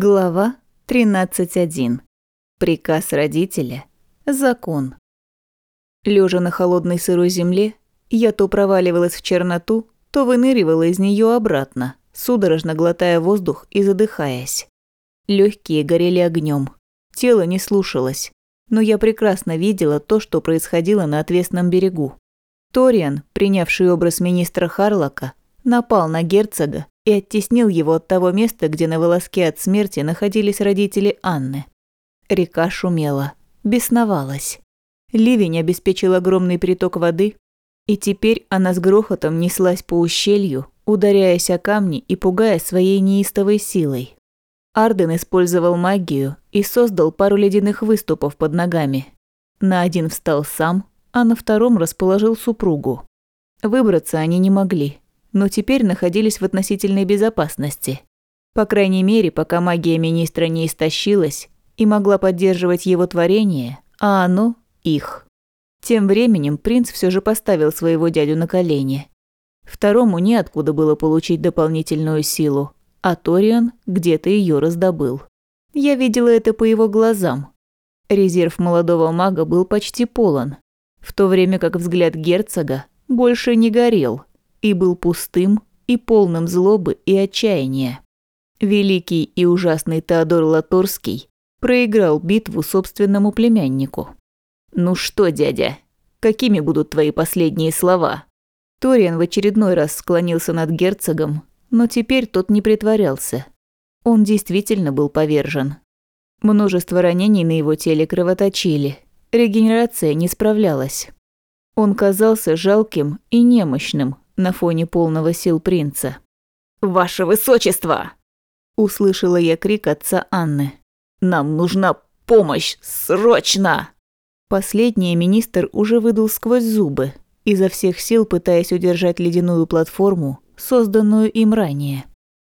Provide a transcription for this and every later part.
Глава 13.1. Приказ родителя. Закон. Лежа на холодной сырой земле, я то проваливалась в черноту, то выныривала из нее обратно, судорожно глотая воздух и задыхаясь. Легкие горели огнем, тело не слушалось, но я прекрасно видела то, что происходило на отвесном берегу. Ториан, принявший образ министра Харлока, напал на герцога и оттеснил его от того места, где на волоске от смерти находились родители Анны. Река шумела, бесновалась. Ливень обеспечил огромный приток воды, и теперь она с грохотом неслась по ущелью, ударяясь о камни и пугая своей неистовой силой. Арден использовал магию и создал пару ледяных выступов под ногами. На один встал сам, а на втором расположил супругу. Выбраться они не могли, но теперь находились в относительной безопасности. По крайней мере, пока магия министра не истощилась и могла поддерживать его творение, а оно – их. Тем временем принц все же поставил своего дядю на колени. Второму неоткуда было получить дополнительную силу, а Ториан где-то ее раздобыл. Я видела это по его глазам. Резерв молодого мага был почти полон, в то время как взгляд герцога больше не горел – и был пустым и полным злобы и отчаяния. Великий и ужасный Теодор Латорский проиграл битву собственному племяннику. «Ну что, дядя, какими будут твои последние слова?» Ториан в очередной раз склонился над герцогом, но теперь тот не притворялся. Он действительно был повержен. Множество ранений на его теле кровоточили, регенерация не справлялась. Он казался жалким и немощным, на фоне полного сил принца. «Ваше высочество!» Услышала я крик отца Анны. «Нам нужна помощь! Срочно!» Последний министр уже выдал сквозь зубы, изо всех сил пытаясь удержать ледяную платформу, созданную им ранее.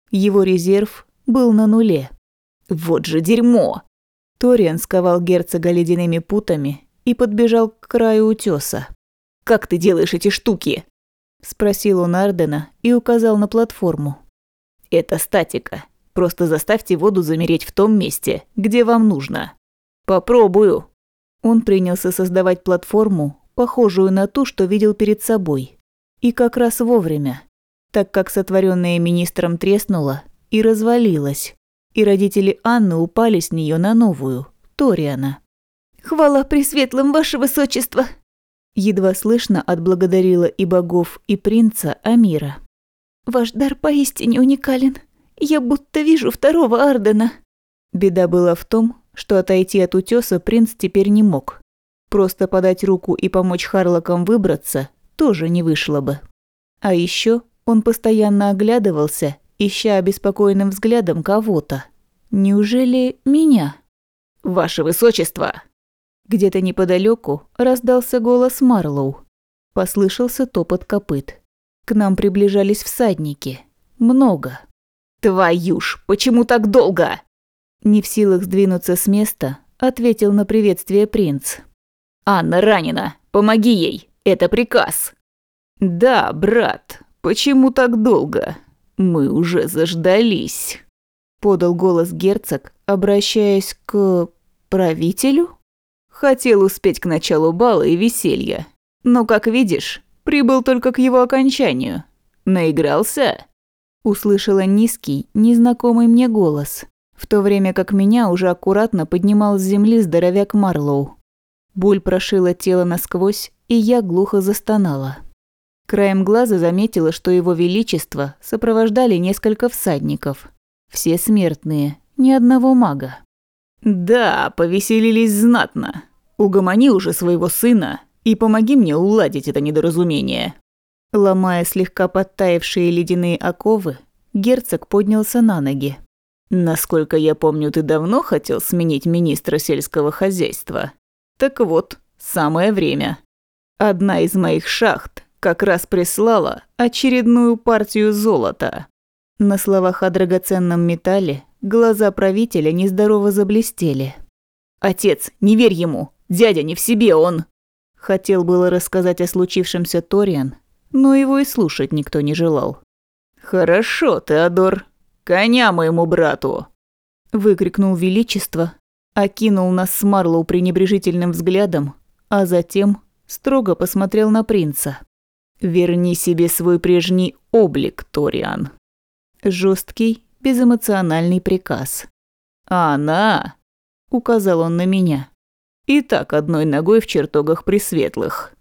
Его резерв был на нуле. «Вот же дерьмо!» Ториан сковал герцога ледяными путами и подбежал к краю утеса. «Как ты делаешь эти штуки?» Спросил он Ардена и указал на платформу. «Это статика. Просто заставьте воду замереть в том месте, где вам нужно. Попробую». Он принялся создавать платформу, похожую на ту, что видел перед собой. И как раз вовремя, так как сотворенная министром треснула и развалилась, и родители Анны упали с нее на новую, Ториана. «Хвала пресветлым, ваше высочество!» Едва слышно отблагодарила и богов, и принца Амира. «Ваш дар поистине уникален. Я будто вижу второго Ардена». Беда была в том, что отойти от утеса принц теперь не мог. Просто подать руку и помочь Харлокам выбраться тоже не вышло бы. А еще он постоянно оглядывался, ища обеспокоенным взглядом кого-то. Неужели меня? «Ваше высочество!» Где-то неподалеку раздался голос Марлоу. Послышался топот копыт. К нам приближались всадники. Много. «Твою ж, почему так долго?» Не в силах сдвинуться с места, ответил на приветствие принц. «Анна ранена. Помоги ей. Это приказ». «Да, брат. Почему так долго? Мы уже заждались», – подал голос герцог, обращаясь к правителю. Хотел успеть к началу бала и веселья. Но, как видишь, прибыл только к его окончанию. Наигрался?» Услышала низкий, незнакомый мне голос, в то время как меня уже аккуратно поднимал с земли здоровяк Марлоу. Боль прошила тело насквозь, и я глухо застонала. Краем глаза заметила, что его величество сопровождали несколько всадников. Все смертные, ни одного мага. «Да, повеселились знатно. Угомони уже своего сына и помоги мне уладить это недоразумение». Ломая слегка подтаявшие ледяные оковы, герцог поднялся на ноги. «Насколько я помню, ты давно хотел сменить министра сельского хозяйства. Так вот, самое время. Одна из моих шахт как раз прислала очередную партию золота». На словах о драгоценном металле Глаза правителя нездорово заблестели. «Отец, не верь ему! Дядя не в себе, он...» Хотел было рассказать о случившемся Ториан, но его и слушать никто не желал. «Хорошо, Теодор. Коня моему брату!» Выкрикнул Величество, окинул нас с Марлоу пренебрежительным взглядом, а затем строго посмотрел на принца. «Верни себе свой прежний облик, Ториан». Жесткий, безэмоциональный приказ. «А она?» – указал он на меня. «И так одной ногой в чертогах пресветлых».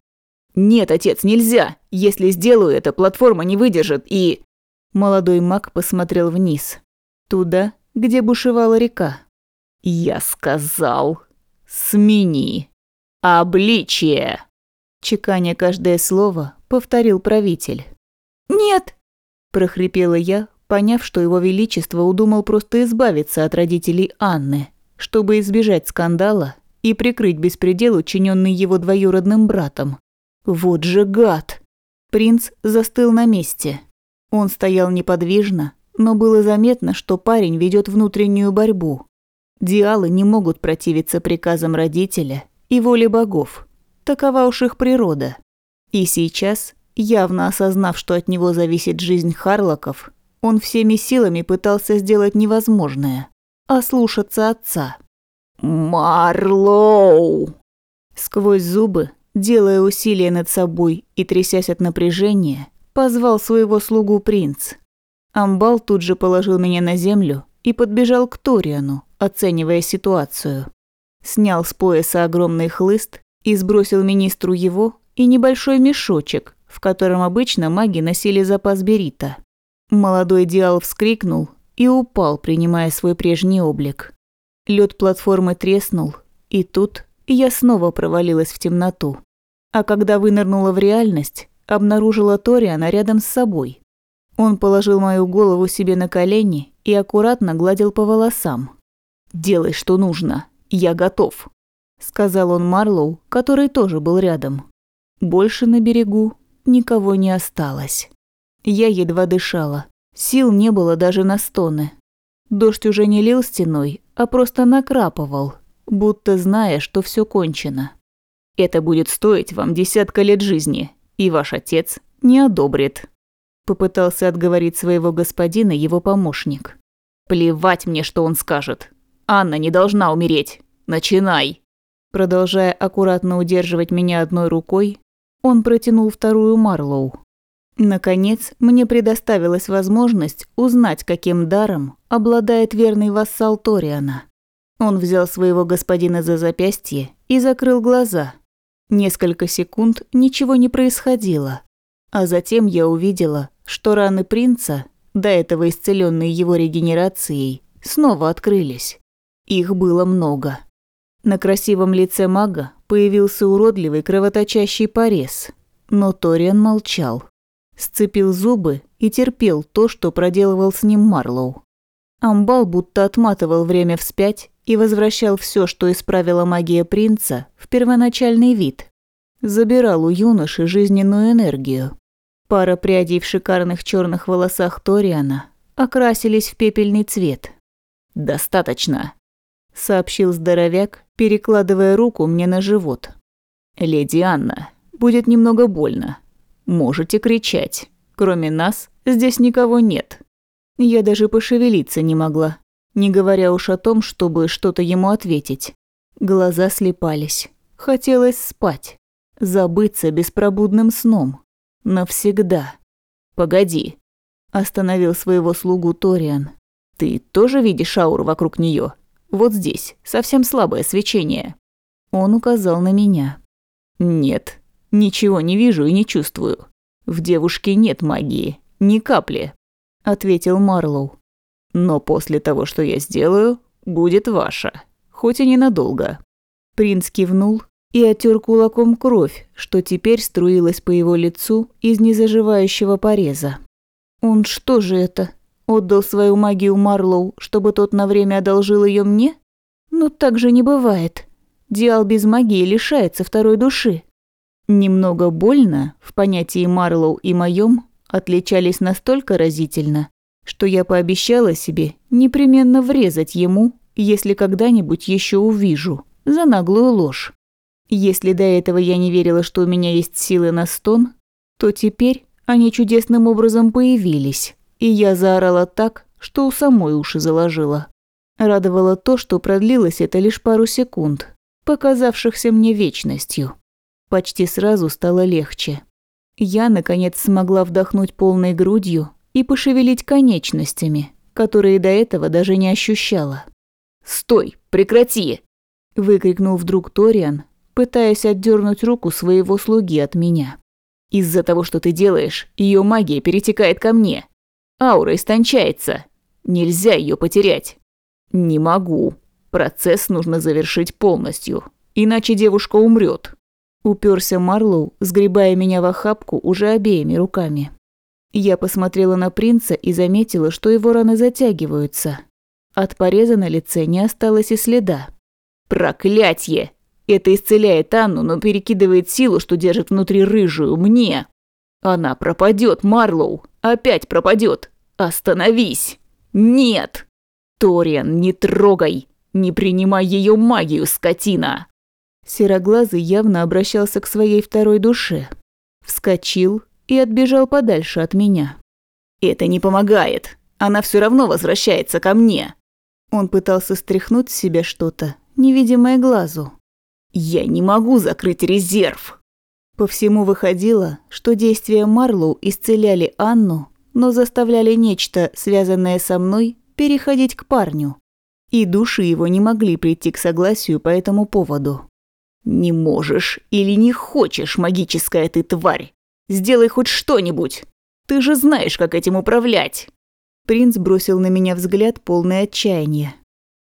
«Нет, отец, нельзя! Если сделаю это, платформа не выдержит и...» Молодой маг посмотрел вниз. Туда, где бушевала река. «Я сказал, смени обличие!» Чеканя каждое слово, повторил правитель. «Нет!» – прохрипела я, поняв, что его величество удумал просто избавиться от родителей Анны, чтобы избежать скандала и прикрыть беспредел, учиненный его двоюродным братом. Вот же гад! Принц застыл на месте. Он стоял неподвижно, но было заметно, что парень ведет внутреннюю борьбу. Диалы не могут противиться приказам родителя и воле богов. Такова уж их природа. И сейчас, явно осознав, что от него зависит жизнь Харлоков, он всеми силами пытался сделать невозможное – ослушаться отца. «Марлоу!» Сквозь зубы, делая усилия над собой и трясясь от напряжения, позвал своего слугу принц. Амбал тут же положил меня на землю и подбежал к Ториану, оценивая ситуацию. Снял с пояса огромный хлыст и сбросил министру его и небольшой мешочек, в котором обычно маги носили запас берита. Молодой Диал вскрикнул и упал, принимая свой прежний облик. Лед платформы треснул, и тут я снова провалилась в темноту. А когда вынырнула в реальность, обнаружила Ториана рядом с собой. Он положил мою голову себе на колени и аккуратно гладил по волосам. «Делай, что нужно, я готов», – сказал он Марлоу, который тоже был рядом. Больше на берегу никого не осталось. Я едва дышала. Сил не было даже на стоны. Дождь уже не лил стеной, а просто накрапывал, будто зная, что все кончено. «Это будет стоить вам десятка лет жизни, и ваш отец не одобрит», – попытался отговорить своего господина его помощник. «Плевать мне, что он скажет. Анна не должна умереть. Начинай!» Продолжая аккуратно удерживать меня одной рукой, он протянул вторую Марлоу. Наконец, мне предоставилась возможность узнать, каким даром обладает верный вассал Ториана. Он взял своего господина за запястье и закрыл глаза. Несколько секунд ничего не происходило, а затем я увидела, что раны принца, до этого исцеленные его регенерацией, снова открылись. Их было много. На красивом лице мага появился уродливый кровоточащий порез, но Ториан молчал сцепил зубы и терпел то, что проделывал с ним Марлоу. Амбал будто отматывал время вспять и возвращал все, что исправила магия принца, в первоначальный вид. Забирал у юноши жизненную энергию. Пара прядей в шикарных черных волосах Ториана окрасились в пепельный цвет. «Достаточно», – сообщил здоровяк, перекладывая руку мне на живот. «Леди Анна, будет немного больно, Можете кричать. Кроме нас здесь никого нет. Я даже пошевелиться не могла, не говоря уж о том, чтобы что-то ему ответить. Глаза слепались. Хотелось спать. Забыться беспробудным сном. Навсегда. «Погоди», – остановил своего слугу Ториан. «Ты тоже видишь ауру вокруг нее? Вот здесь, совсем слабое свечение». Он указал на меня. «Нет, Ничего не вижу и не чувствую. В девушке нет магии, ни капли, ответил Марлоу. Но после того, что я сделаю, будет ваша, хоть и ненадолго. Принц кивнул и оттер кулаком кровь, что теперь струилась по его лицу из незаживающего пореза. Он что же это? Отдал свою магию Марлоу, чтобы тот на время одолжил ее мне? Но так же не бывает. Диал без магии лишается второй души. Немного больно в понятии Марлоу и моем отличались настолько разительно, что я пообещала себе непременно врезать ему, если когда-нибудь еще увижу, за наглую ложь. Если до этого я не верила, что у меня есть силы на стон, то теперь они чудесным образом появились, и я заорала так, что у самой уши заложила. Радовало то, что продлилось это лишь пару секунд, показавшихся мне вечностью. Почти сразу стало легче. Я, наконец, смогла вдохнуть полной грудью и пошевелить конечностями, которые до этого даже не ощущала. «Стой! Прекрати!» – выкрикнул вдруг Ториан, пытаясь отдернуть руку своего слуги от меня. «Из-за того, что ты делаешь, ее магия перетекает ко мне. Аура истончается. Нельзя ее потерять». «Не могу. Процесс нужно завершить полностью, иначе девушка умрет. Уперся Марлоу, сгребая меня в охапку уже обеими руками. Я посмотрела на принца и заметила, что его раны затягиваются. От пореза на лице не осталось и следа. «Проклятье! Это исцеляет Анну, но перекидывает силу, что держит внутри рыжую, мне. Она пропадет, Марлоу, опять пропадет. Остановись! Нет!» «Ториан, не трогай! Не принимай ее магию, скотина!» Сероглазый явно обращался к своей второй душе. Вскочил и отбежал подальше от меня. «Это не помогает. Она все равно возвращается ко мне». Он пытался стряхнуть с себя что-то, невидимое глазу. «Я не могу закрыть резерв!» По всему выходило, что действия Марлоу исцеляли Анну, но заставляли нечто, связанное со мной, переходить к парню. И души его не могли прийти к согласию по этому поводу. «Не можешь или не хочешь, магическая ты тварь! Сделай хоть что-нибудь! Ты же знаешь, как этим управлять!» Принц бросил на меня взгляд, полный отчаяния.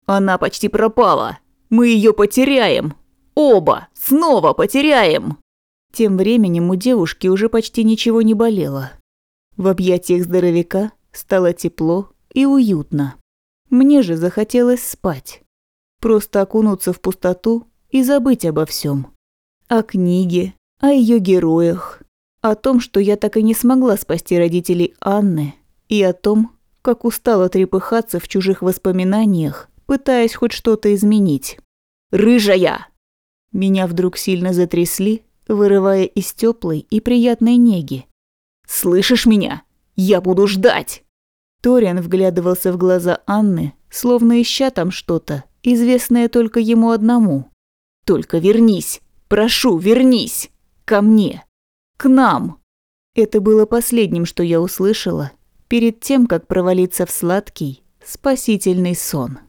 «Она почти пропала! Мы ее потеряем! Оба! Снова потеряем!» Тем временем у девушки уже почти ничего не болело. В объятиях здоровяка стало тепло и уютно. Мне же захотелось спать. Просто окунуться в пустоту и забыть обо всем. О книге, о ее героях, о том, что я так и не смогла спасти родителей Анны, и о том, как устала трепыхаться в чужих воспоминаниях, пытаясь хоть что-то изменить. «Рыжая!» Меня вдруг сильно затрясли, вырывая из теплой и приятной неги. «Слышишь меня? Я буду ждать!» Ториан вглядывался в глаза Анны, словно ища там что-то, известное только ему одному. «Только вернись! Прошу, вернись! Ко мне! К нам!» Это было последним, что я услышала, перед тем, как провалиться в сладкий, спасительный сон.